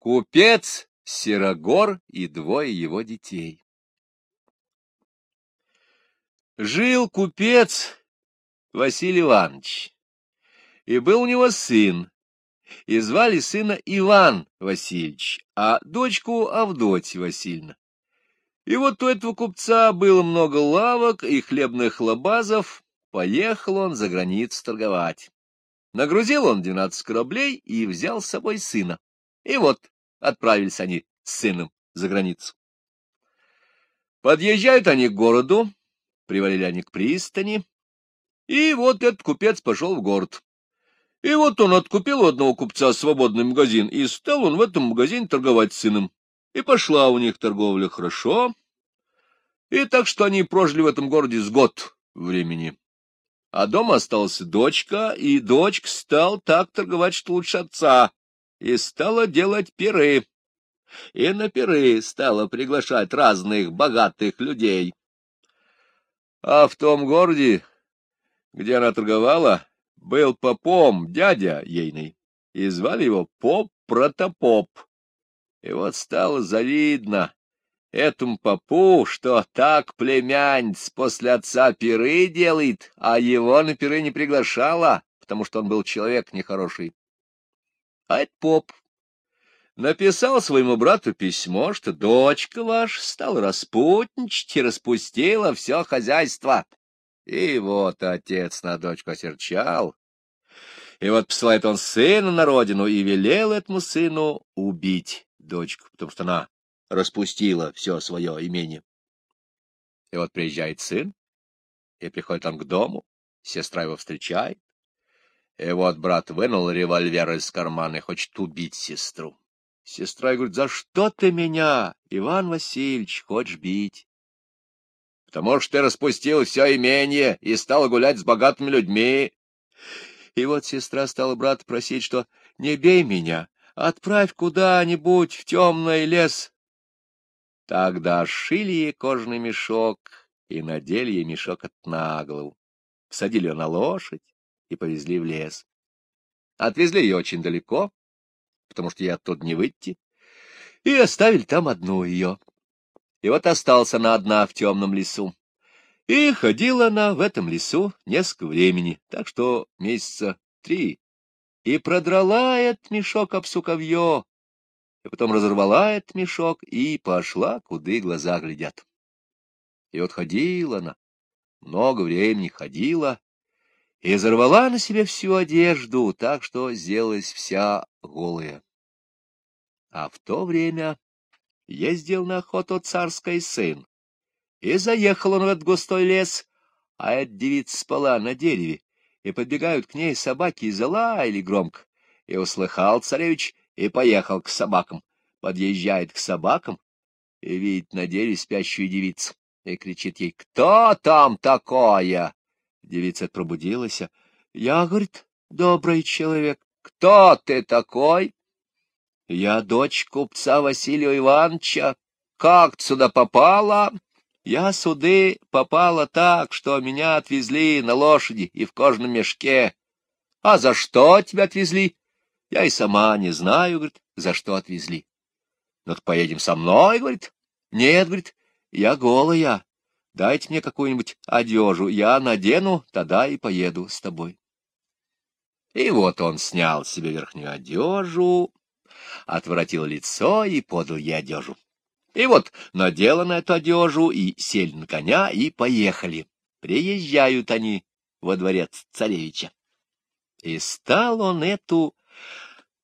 Купец Серогор и двое его детей. Жил купец Василий Иванович, и был у него сын, и звали сына Иван Васильевич, а дочку Авдотья Васильевна. И вот у этого купца было много лавок и хлебных лабазов, поехал он за границу торговать. Нагрузил он двенадцать кораблей и взял с собой сына. И вот отправились они с сыном за границу. Подъезжают они к городу, привалили они к пристани, и вот этот купец пошел в город. И вот он откупил у одного купца свободный магазин, и стал он в этом магазине торговать с сыном. И пошла у них торговля хорошо, и так что они прожили в этом городе с год времени. А дома осталась дочка, и дочка стал так торговать, что лучше отца, и стала делать пиры. И на пиры стала приглашать разных богатых людей. А в том городе, где она торговала, был попом дядя ейный, и звали его Поп-протопоп. И вот стало завидно этому попу, что так племянниц после отца пиры делает, а его на пиры не приглашала, потому что он был человек нехороший. А это поп написал своему брату письмо, что дочка ваша стала распутничать и распустила все хозяйство. И вот отец на дочку осерчал. И вот посылает он сына на родину и велел этому сыну убить дочку, потому что она распустила все свое имение. И вот приезжает сын, и приходит он к дому, сестра его встречает. И вот брат вынул револьвер из кармана и хочет убить сестру. Сестра говорит, за что ты меня, Иван Васильевич, хочешь бить? Потому что ты распустил все имение и стал гулять с богатыми людьми. И вот сестра стала брата просить, что не бей меня, отправь куда-нибудь в темный лес. Тогда шили ей кожаный мешок и надели ей мешок от наглу. Садили ее на лошадь и повезли в лес. Отвезли ее очень далеко, потому что ей оттуда не выйти, и оставили там одну ее. И вот осталась она одна в темном лесу. И ходила она в этом лесу несколько времени, так что месяца три. И продрала этот мешок об суковье, и потом разорвала этот мешок и пошла, куда глаза глядят. И вот ходила она, много времени ходила, и зарвала на себе всю одежду, так что сделалась вся голая. А в то время ездил на охоту царский сын, и заехал он в этот густой лес, а эта девица спала на дереве, и подбегают к ней собаки и залаяли громко, и услыхал царевич и поехал к собакам. Подъезжает к собакам и видит на дереве спящую девицу и кричит ей «Кто там такое?» Девица пробудилась. «Я, — говорит, — добрый человек. Кто ты такой?» «Я дочь купца Василия Ивановича. Как сюда попала?» «Я суды попала так, что меня отвезли на лошади и в кожаном мешке. А за что тебя отвезли?» Я и сама не знаю, говорит, за что отвезли. Ну, поедем со мной, говорит. Нет, говорит, я голая. Дайте мне какую-нибудь одежу, я надену, тогда и поеду с тобой. И вот он снял себе верхнюю одежу, отворотил лицо и подал ей одежу. И вот надела на эту одежу, и сели на коня, и поехали. Приезжают они во дворец царевича. И стал он эту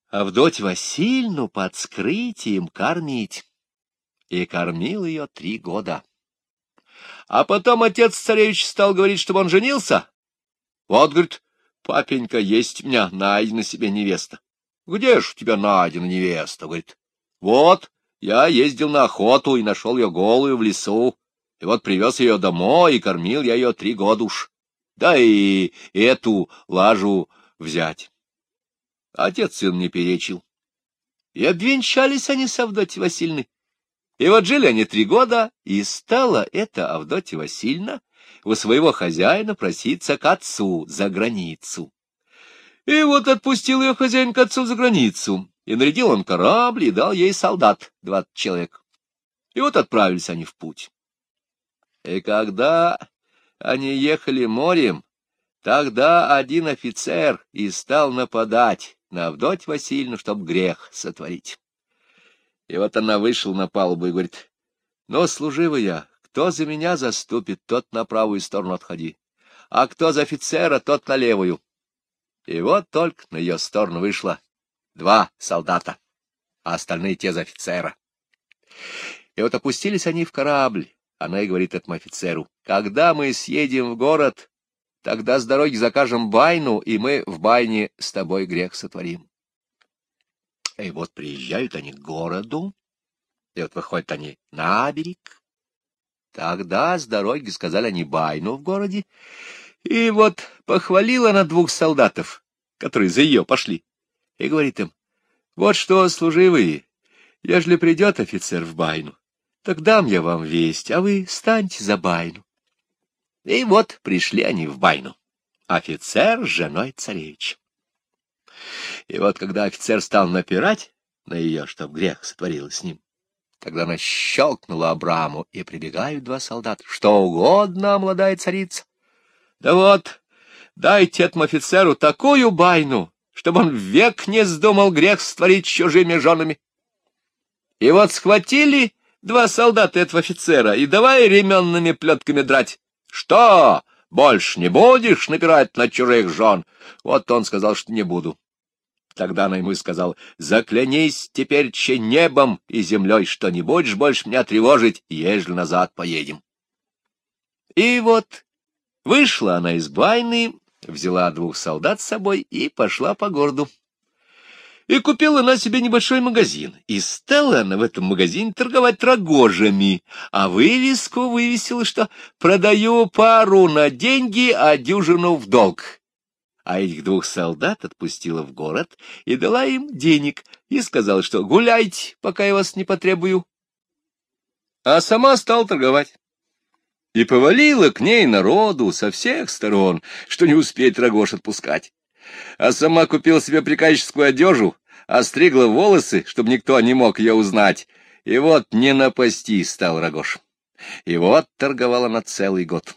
Авдоть Васильевну под скрытием кормить. И кормил ее три года. А потом отец царевич стал говорить, чтобы он женился. Вот, говорит, папенька, есть у меня найдена себе невеста. Где ж у тебя найдена невеста? Говорит, вот, я ездил на охоту и нашел ее голую в лесу. И вот привез ее домой, и кормил я ее три года уж. Да и эту лажу взять. Отец сын не перечил. И обвенчались они с Авдотьей Васильной. И вот жили они три года, и стала эта Авдотья Васильевна у своего хозяина проситься к отцу за границу. И вот отпустил ее хозяин к отцу за границу. И нарядил он корабль и дал ей солдат, двадцать человек. И вот отправились они в путь. И когда они ехали морем, тогда один офицер и стал нападать на Авдоть Васильевну, чтоб грех сотворить. И вот она вышла на палубу и говорит, «Но, служивая, кто за меня заступит, тот на правую сторону отходи, а кто за офицера, тот на левую». И вот только на ее сторону вышло два солдата, а остальные те за офицера. И вот опустились они в корабль. Она и говорит этому офицеру, когда мы съедем в город, тогда с дороги закажем байну, и мы в байне с тобой грех сотворим. И вот приезжают они к городу, и вот выходят они на берег. Тогда с дороги сказали они байну в городе, и вот похвалила она двух солдатов, которые за ее пошли, и говорит им, вот что, служивые, ежели придет офицер в байну, так дам я вам весть, а вы станьте за байну. И вот пришли они в байну. Офицер с женой царевич. И вот когда офицер стал напирать на ее, чтоб грех сотворила с ним, когда она щелкнула Абраму, и прибегают два солдата. Что угодно, молодая царица. Да вот, дайте этому офицеру такую байну, чтобы он век не вздумал грех створить чужими женами. И вот схватили два солдата этого офицера и давай ременными плетками драть. Что, больше не будешь напирать на чужих жен? Вот он сказал, что не буду. Тогда она ему сказал, заклянись теперь че небом и землей, что не будешь больше меня тревожить, ежели назад поедем. И вот вышла она из байны, взяла двух солдат с собой и пошла по городу и купила на себе небольшой магазин. И стала она в этом магазине торговать рогожами, а вывеску вывесила, что «продаю пару на деньги, а дюжину в долг». А этих двух солдат отпустила в город и дала им денег, и сказала, что «гуляйте, пока я вас не потребую». А сама стала торговать. И повалила к ней народу со всех сторон, что не успеть рогош отпускать а сама купила себе приказческую одежу, остригла волосы, чтобы никто не мог ее узнать. И вот не напасти стал Рогош. И вот торговала на целый год.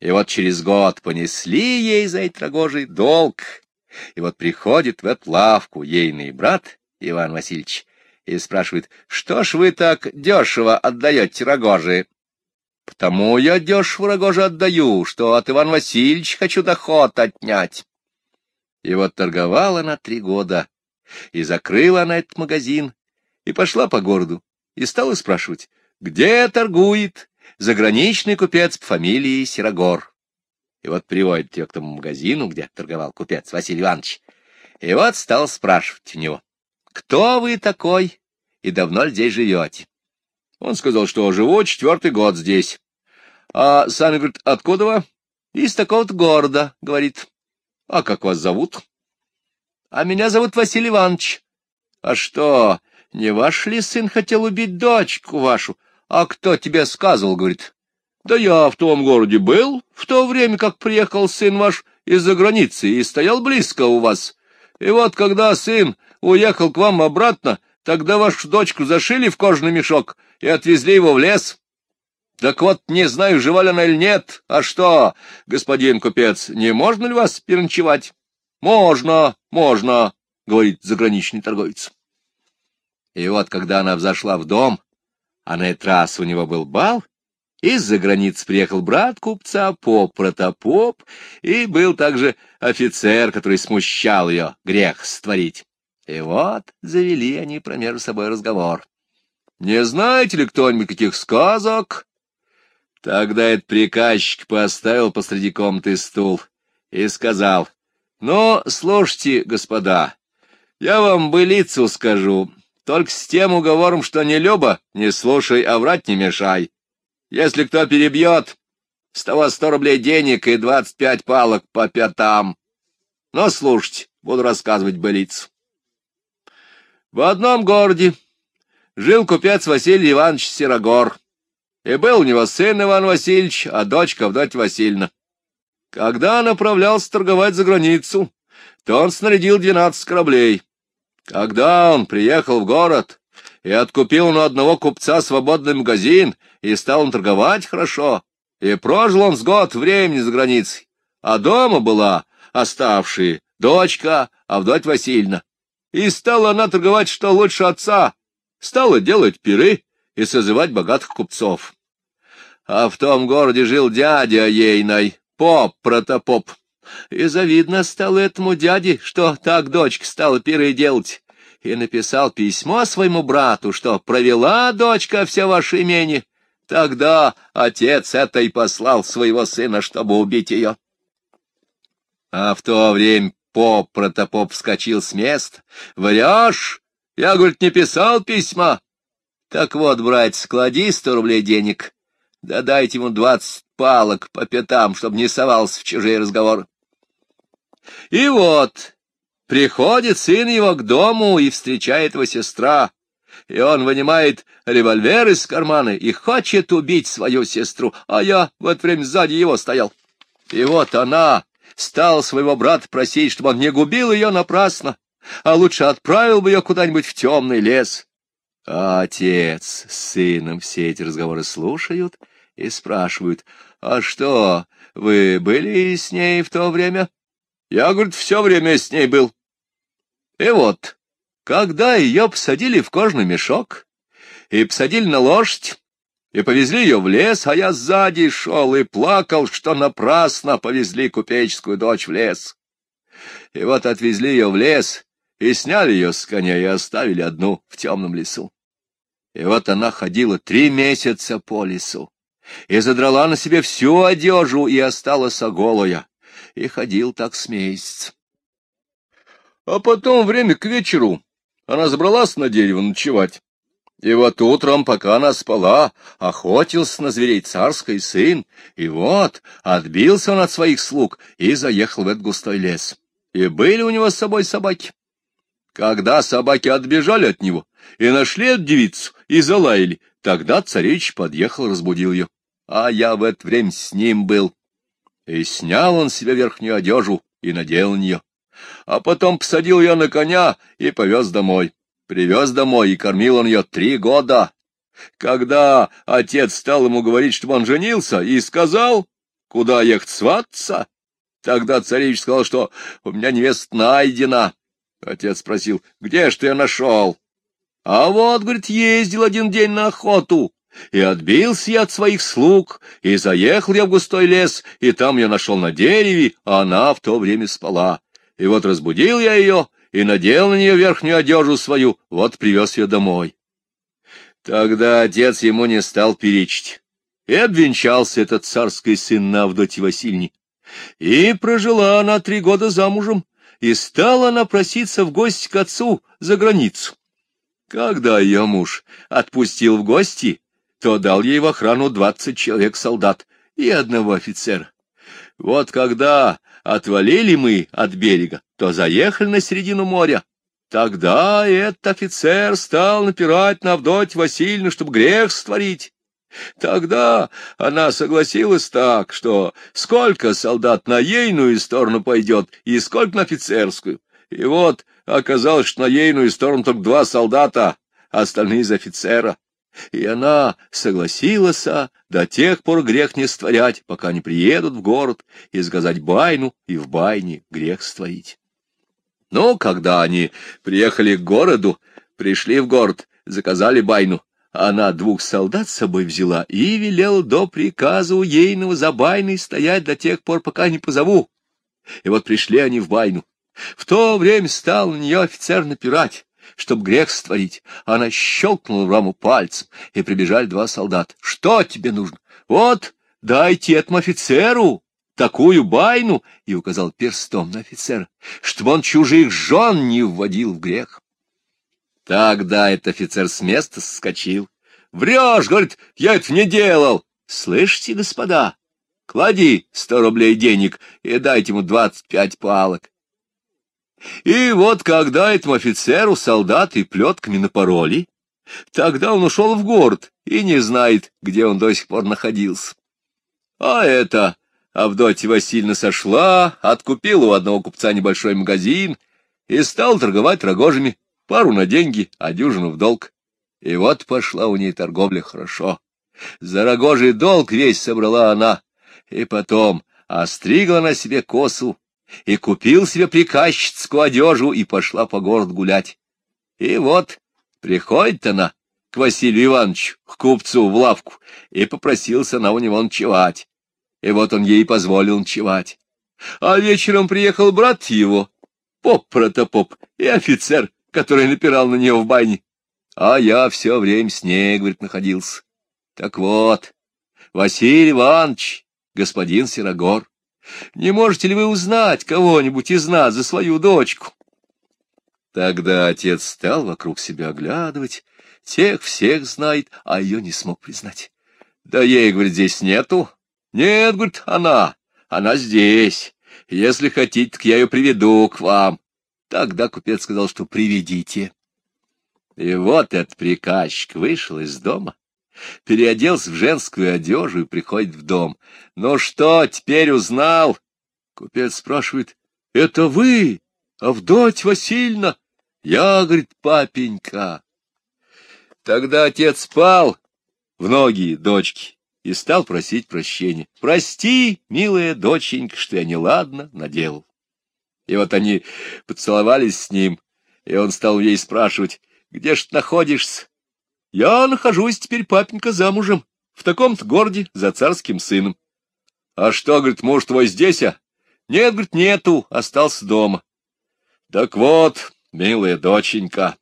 И вот через год понесли ей за эти рогожи долг. И вот приходит в эту лавку ейный брат Иван Васильевич и спрашивает, что ж вы так дешево отдаете рогожи? Потому я дешево рогожи отдаю, что от Ивана Васильевича хочу доход отнять. И вот торговала она три года, и закрыла она этот магазин, и пошла по городу, и стала спрашивать, где торгует заграничный купец по фамилии Серогор. И вот приводит ее к тому магазину, где торговал купец Василий Иванович. И вот стал спрашивать у него, кто вы такой и давно ли здесь живете? Он сказал, что живу четвертый год здесь. А сами, говорит, откуда вы? Из такого-то города, говорит. — А как вас зовут? — А меня зовут Василий Иванович. — А что, не ваш ли сын хотел убить дочку вашу? А кто тебе сказывал, говорит? — Да я в том городе был, в то время, как приехал сын ваш из-за границы и стоял близко у вас. И вот когда сын уехал к вам обратно, тогда вашу дочку зашили в кожаный мешок и отвезли его в лес. Так вот, не знаю, жива ли она или нет. А что, господин купец, не можно ли вас переночевать? Можно, можно, говорит заграничный торговец. И вот, когда она взошла в дом, а на этот раз у него был бал, из-за границ приехал брат купца, поп протопоп, и был также офицер, который смущал ее грех створить. И вот завели они про между собой разговор. «Не знаете ли кто-нибудь каких сказок?» Тогда этот приказчик поставил посреди комнаты стул и сказал, «Ну, слушайте, господа, я вам былицу скажу, только с тем уговором, что не люба, не слушай, а врать не мешай. Если кто перебьет, с того сто рублей денег и двадцать пять палок по пятам. Но слушайте, буду рассказывать былицу. В одном городе жил купец Василий Иванович Серогор. И был у него сын Иван Васильевич, а дочка Авдотья Васильевна. Когда направлялся торговать за границу, то он снарядил двенадцать кораблей. Когда он приехал в город и откупил у одного купца свободный магазин, и стал он торговать хорошо, и прожил он с год времени за границей, а дома была оставшая дочка Авдотья Васильевна. И стала она торговать что лучше отца, стала делать пиры и созывать богатых купцов. А в том городе жил дядя ейной, поп протопоп. И завидно стало этому дяде, что так дочка стала пиры делать, и написал письмо своему брату, что провела дочка все ваше имение. Тогда отец это и послал своего сына, чтобы убить ее. А в то время поп протопоп вскочил с места. «Врешь? Я, говорит, не писал письма. Так вот, братец, склади сто рублей денег, да дайте ему двадцать палок по пятам, чтобы не совался в чужие разговоры. И вот, приходит сын его к дому и встречает его сестра, и он вынимает револьвер из кармана и хочет убить свою сестру, а я в это время сзади его стоял. И вот она стала своего брата просить, чтобы он не губил ее напрасно, а лучше отправил бы ее куда-нибудь в темный лес. А отец с сыном все эти разговоры слушают и спрашивают, «А что, вы были с ней в то время?» Я, говорит, все время с ней был. И вот, когда ее посадили в кожный мешок и посадили на лошадь, и повезли ее в лес, а я сзади шел и плакал, что напрасно повезли купеческую дочь в лес. И вот отвезли ее в лес, и сняли ее с коня, и оставили одну в темном лесу. И вот она ходила три месяца по лесу, и задрала на себе всю одежу, и осталась голая, и ходил так с месяц. А потом время к вечеру она забралась на дерево ночевать. И вот утром, пока она спала, охотился на зверей царский сын, и вот отбился он от своих слуг и заехал в этот густой лес. И были у него с собой собаки. Когда собаки отбежали от него и нашли эту девицу и залаяли, тогда царевич подъехал, разбудил ее. А я в это время с ним был. И снял он себе верхнюю одежу и надел на нее. А потом посадил ее на коня и повез домой. Привез домой и кормил он ее три года. Когда отец стал ему говорить, чтобы он женился, и сказал, куда ехать свататься, тогда царевич сказал, что у меня невеста найдена. Отец спросил, где ж ты ее нашел? А вот, говорит, ездил один день на охоту, и отбился я от своих слуг, и заехал я в густой лес, и там я нашел на дереве, а она в то время спала. И вот разбудил я ее, и надел на нее верхнюю одежу свою, вот привез ее домой. Тогда отец ему не стал перечить, и обвенчался этот царский сын на Авдотье Васильевне. И прожила она три года замужем, и стала она проситься в гости к отцу за границу. Когда ее муж отпустил в гости, то дал ей в охрану двадцать человек солдат и одного офицера. Вот когда отвалили мы от берега, то заехали на середину моря. Тогда этот офицер стал напирать на Авдоть Васильевну, чтобы грех створить. Тогда она согласилась так, что сколько солдат на ейную сторону пойдет и сколько на офицерскую. И вот оказалось, что на ейную сторону только два солдата, а остальные из офицера. И она согласилась до тех пор грех не створять, пока не приедут в город и сказать байну, и в байне грех створить. Ну, когда они приехали к городу, пришли в город, заказали байну, она двух солдат с собой взяла и велела до приказа ейного за байной стоять до тех пор, пока не позову. И вот пришли они в байну. В то время стал на нее офицер напирать чтобы грех створить. Она щелкнула в раму пальцем, и прибежали два солдата. — Что тебе нужно? — Вот, дайте этому офицеру такую байну, — и указал перстом на офицера, — чтобы он чужих жен не вводил в грех. Тогда этот офицер с места соскочил. — Врешь, — говорит, — я это не делал. — Слышите, господа, клади сто рублей денег и дайте ему двадцать пять палок. И вот когда этому офицеру солдаты плетками напороли, тогда он ушел в город и не знает, где он до сих пор находился. А это Авдотья Васильевна сошла, откупила у одного купца небольшой магазин и стал торговать рогожами пару на деньги, а дюжину в долг. И вот пошла у ней торговля хорошо. За рогожий долг весь собрала она, и потом остригла на себе косу, и купил себе приказчицкую одежу, и пошла по городу гулять. И вот приходит она к Василию Ивановичу, к купцу в лавку, и попросился на у него ночевать. И вот он ей позволил ночевать. А вечером приехал брат его, поп-протопоп, и офицер, который напирал на нее в бане. А я все время с ней, говорит, находился. Так вот, Василий Иванович, господин Серогор, не можете ли вы узнать кого-нибудь из нас за свою дочку? Тогда отец стал вокруг себя оглядывать, тех всех знает, а ее не смог признать. Да ей, говорит, здесь нету. Нет, говорит, она, она здесь. Если хотите, так я ее приведу к вам. Тогда купец сказал, что приведите. И вот этот приказчик вышел из дома, переоделся в женскую одежду и приходит в дом. Ну что, теперь узнал? Купец спрашивает, это вы, Авдоть Васильевна? Я, говорит, папенька. Тогда отец спал в ноги дочки и стал просить прощения. Прости, милая доченька, что я неладно наделал. И вот они поцеловались с ним, и он стал ей спрашивать, где ж ты находишься? Я нахожусь теперь, папенька, замужем, в таком-то городе, за царским сыном. А что, говорит, муж твой здесь, а? Нет, говорит, нету, остался дома. Так вот, милая доченька,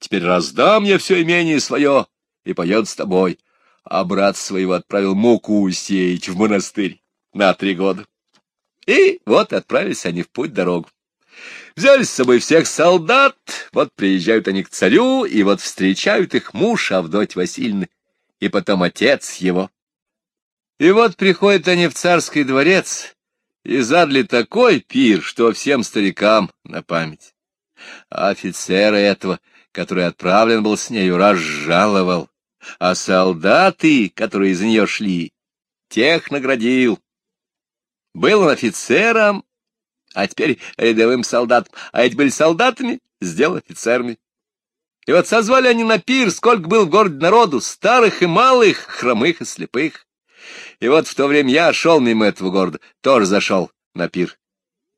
теперь раздам я все имение свое и поеду с тобой. А брат своего отправил муку сеять в монастырь на три года. И вот отправились они в путь-дорогу. Взяли с собой всех солдат, вот приезжают они к царю, и вот встречают их муж Авдоть Васильевны, и потом отец его. И вот приходят они в царский дворец, и задли такой пир, что всем старикам на память. А офицера этого, который отправлен был с нею, разжаловал, а солдаты, которые из нее шли, тех наградил. Был он офицером, а теперь рядовым солдатом, а эти были солдатами, сделал офицерами. И вот созвали они на пир, сколько был в городе народу, старых и малых, хромых и слепых. И вот в то время я шел мимо этого города, тоже зашел на пир.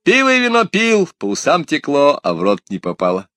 Пиво и вино пил, по усам текло, а в рот не попало.